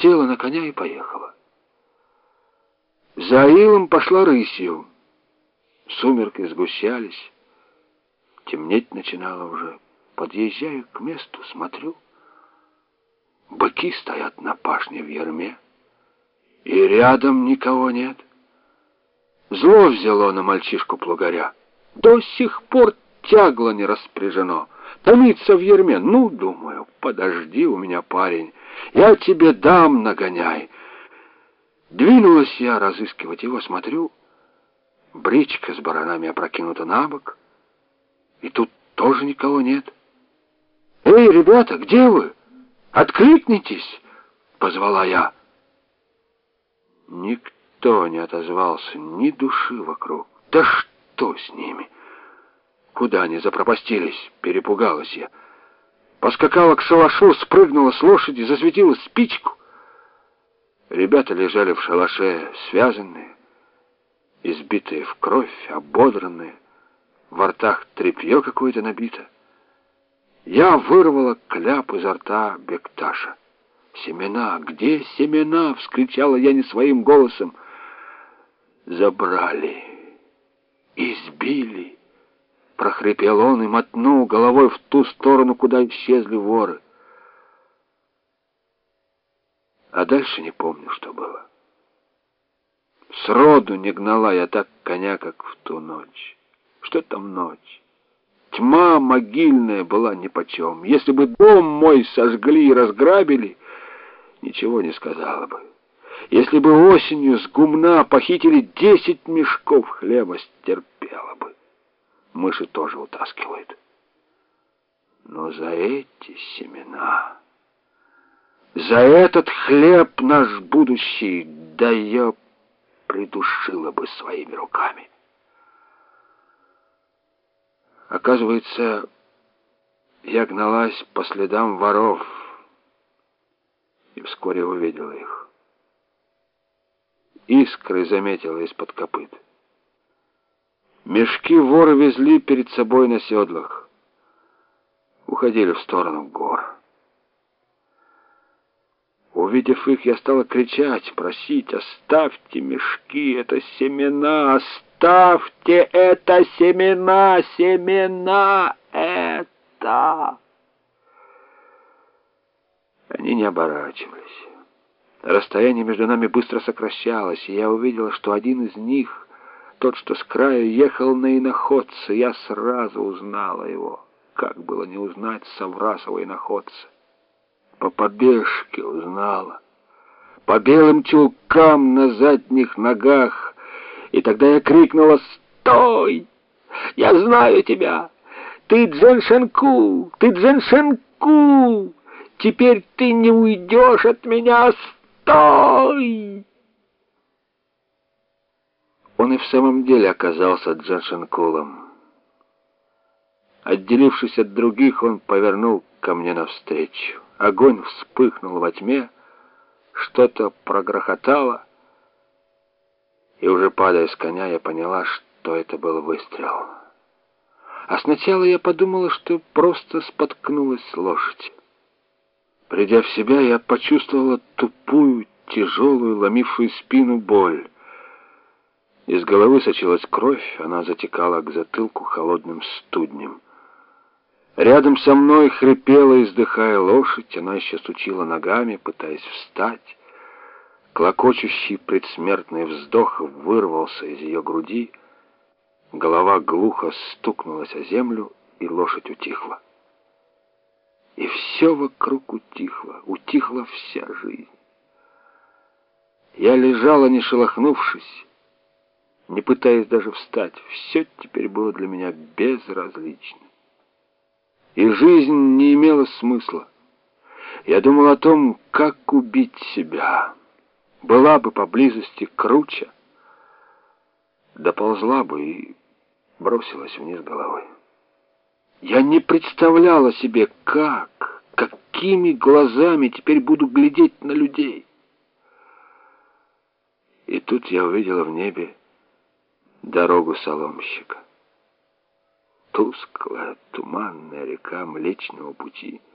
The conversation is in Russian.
села на коня и поехала. За Аилом пошла рысью. Сумерки сгущались. Темнеть начинало уже. Подъезжаю к месту, смотрю. Быки стоят на пашне в ярме. И рядом никого нет. Зло взяло на мальчишку-плугаря. До сих пор тягло не распряжено. Томится в ерме. Ну, думаю, подожди у меня, парень. Я тебе дам, нагоняй. Двинулась я разыскивать его, смотрю. Бричка с баранами опрокинута на бок. И тут тоже никого нет. «Эй, ребята, где вы? Откликнитесь!» — позвала я. Никто не отозвался, ни души вокруг. Да что с ними? Куда они запропастились? Перепугалась я. Поскакала к шалашу, спрыгнула с лошади, засветила спичку. Ребята лежали в шалаше, связанные, избитые в кровь, ободранные. Во ртах тряпье какое-то набито. Я вырвала кляп изо рта Бекташа. «Семена! Где семена?» — вскричала я не своим голосом. «Забрали! Избили!» — прохрипел он и мотнул головой в ту сторону, куда исчезли воры. А дальше не помню, что было. Сроду не гнала я так коня, как в ту ночь. Что там ночь? Тьма могильная была нипочем. Если бы дом мой сожгли и разграбили, ничего не сказала бы. Если бы осенью с гумна похитили десять мешков хлеба, стерпела бы. Мыши тоже утаскивают. Но за эти семена... За этот хлеб наш будущий, да я придушила бы своими руками. Оказывается, я гналась по следам воров и вскоре увидела их. Искры заметила из-под копыт. Мешки воры везли перед собой на седлах. Уходили в сторону гор. Увидев их, я стала кричать, просить, оставьте мешки, это семена, оставьте это семена, семена это. Они не оборачивались. Расстояние между нами быстро сокращалось, и я увидела, что один из них, тот, что с краю, ехал на иноходце. Я сразу узнала его. Как было не узнать Саврасова иноходца? По побежке узнала, по белым чулкам на задних ногах. И тогда я крикнула «Стой! Я знаю тебя! Ты Дженшенку! Ты Дженшенку! Теперь ты не уйдешь от меня! Стой!» Он и в самом деле оказался Дженшенкулом. Отделившись от других, он повернул ко мне навстречу. Огонь вспыхнул во тьме, что-то прогрохотало, и уже падая с коня, я поняла, что это был выстрел. А сначала я подумала, что просто споткнулась лошадь. Придя в себя, я почувствовала тупую, тяжелую, ломившую спину боль. Из головы сочилась кровь, она затекала к затылку холодным студнем. Рядом со мной хрипела, издыхая лошадь, она еще сучила ногами, пытаясь встать. Клокочущий предсмертный вздох вырвался из ее груди, голова глухо стукнулась о землю, и лошадь утихла. И все вокруг утихло, утихла вся жизнь. Я лежала, не шелохнувшись, не пытаясь даже встать. Все теперь было для меня безразлично и жизнь не имела смысла. Я думал о том, как убить себя. Была бы поблизости круче, доползла бы и бросилась вниз головой. Я не представляла себе, как, какими глазами теперь буду глядеть на людей. И тут я увидела в небе дорогу соломщика. Тусклая, туманная река Млечного Пути —